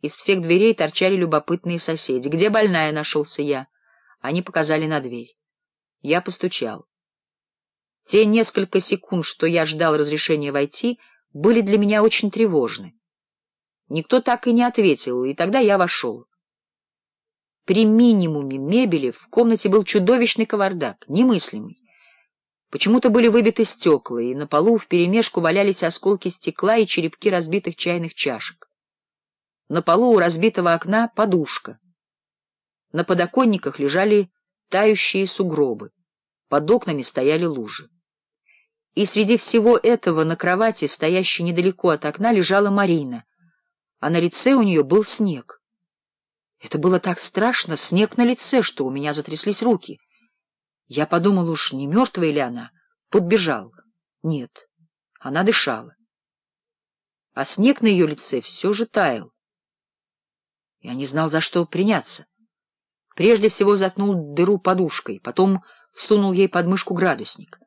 Из всех дверей торчали любопытные соседи. «Где больная?» — нашелся я. Они показали на дверь. Я постучал. Те несколько секунд, что я ждал разрешения войти, были для меня очень тревожны. Никто так и не ответил, и тогда я вошел. При минимуме мебели в комнате был чудовищный кавардак, немыслимый. Почему-то были выбиты стекла, и на полу вперемешку валялись осколки стекла и черепки разбитых чайных чашек. На полу у разбитого окна подушка. На подоконниках лежали тающие сугробы. Под окнами стояли лужи. И среди всего этого на кровати, стоящей недалеко от окна, лежала Марина, а на лице у нее был снег. Это было так страшно, снег на лице, что у меня затряслись руки. Я подумал, уж не мертвая ли она, подбежал. Нет, она дышала. А снег на ее лице все же таял. Я не знал, за что приняться. Прежде всего заткнул дыру подушкой, потом всунул ей под мышку градусник.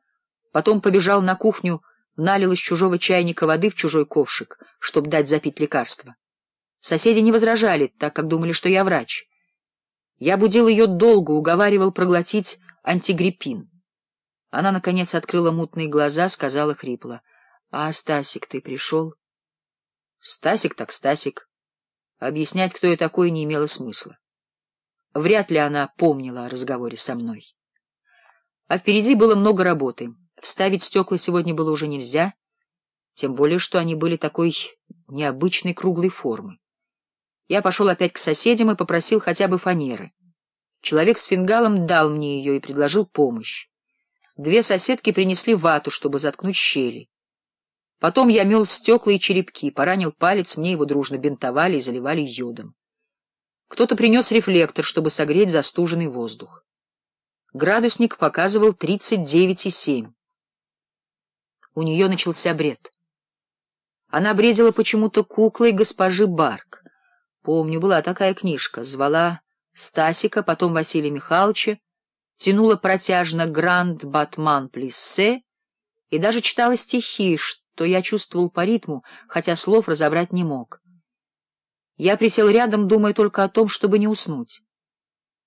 Потом побежал на кухню, налил из чужого чайника воды в чужой ковшик, чтобы дать запить лекарство. Соседи не возражали, так как думали, что я врач. Я будил ее долго, уговаривал проглотить антигриппин. Она, наконец, открыла мутные глаза, сказала хрипло. — А Стасик ты пришел? — Стасик так Стасик. Объяснять, кто я такой, не имело смысла. Вряд ли она помнила о разговоре со мной. А впереди было много работы. Вставить стекла сегодня было уже нельзя, тем более, что они были такой необычной круглой формы. Я пошел опять к соседям и попросил хотя бы фанеры. Человек с фингалом дал мне ее и предложил помощь. Две соседки принесли вату, чтобы заткнуть щели. Потом я мел стекла и черепки, поранил палец, мне его дружно бинтовали и заливали йодом. Кто-то принес рефлектор, чтобы согреть застуженный воздух. Градусник показывал 39,7. У нее начался бред. Она бредила почему-то куклой госпожи Барк. Помню, была такая книжка. Звала Стасика, потом Василия Михайловича, тянула протяжно «Гранд Батман Плиссе» и даже читала стихи, что то я чувствовал по ритму, хотя слов разобрать не мог. Я присел рядом, думая только о том, чтобы не уснуть.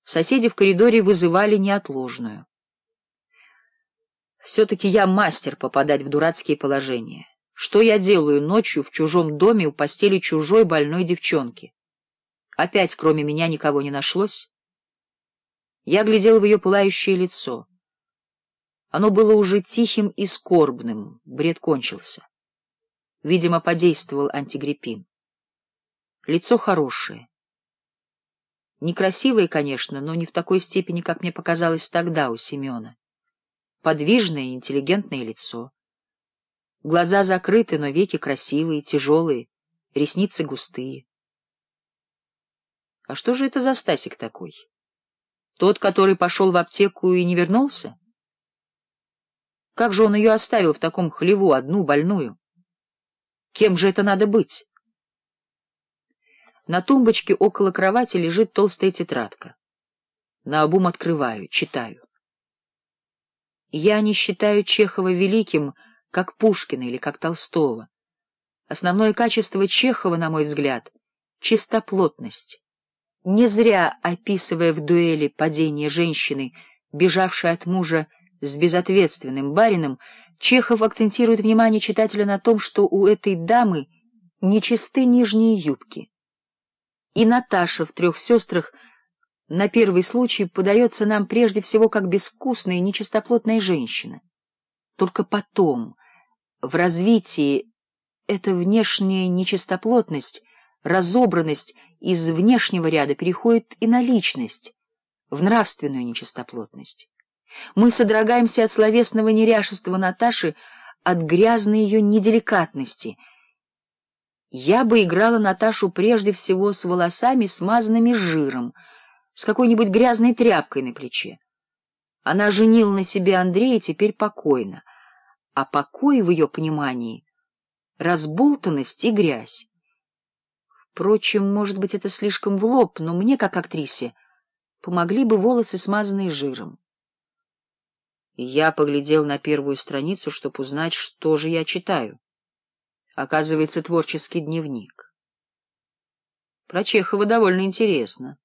Соседи в коридоре вызывали неотложную. Все-таки я мастер попадать в дурацкие положения. Что я делаю ночью в чужом доме у постели чужой больной девчонки? Опять кроме меня никого не нашлось. Я глядел в ее пылающее лицо. Оно было уже тихим и скорбным, бред кончился. Видимо, подействовал антигриппин. Лицо хорошее. Некрасивое, конечно, но не в такой степени, как мне показалось тогда у Семена. Подвижное интеллигентное лицо. Глаза закрыты, но веки красивые, тяжелые, ресницы густые. А что же это за Стасик такой? Тот, который пошел в аптеку и не вернулся? Как же он ее оставил в таком хлеву, одну больную? Кем же это надо быть? На тумбочке около кровати лежит толстая тетрадка. На обум открываю, читаю. Я не считаю Чехова великим, как Пушкина или как Толстого. Основное качество Чехова, на мой взгляд, — чистоплотность. Не зря, описывая в дуэли падение женщины, бежавшей от мужа, с безответственным барином, Чехов акцентирует внимание читателя на том, что у этой дамы нечисты нижние юбки. И Наташа в «Трех сестрах» на первый случай подается нам прежде всего как безвкусная и нечистоплотная женщина. Только потом, в развитии, эта внешняя нечистоплотность, разобранность из внешнего ряда переходит и на личность, в нравственную нечистоплотность. Мы содрогаемся от словесного неряшества Наташи, от грязной ее неделикатности. Я бы играла Наташу прежде всего с волосами, смазанными жиром, с какой-нибудь грязной тряпкой на плече. Она женила на себе Андрея теперь покойно, а покой в ее понимании — разболтанность и грязь. Впрочем, может быть, это слишком в лоб, но мне, как актрисе, помогли бы волосы, смазанные жиром. Я поглядел на первую страницу, чтобы узнать, что же я читаю. Оказывается, творческий дневник. Про Чехова довольно интересно.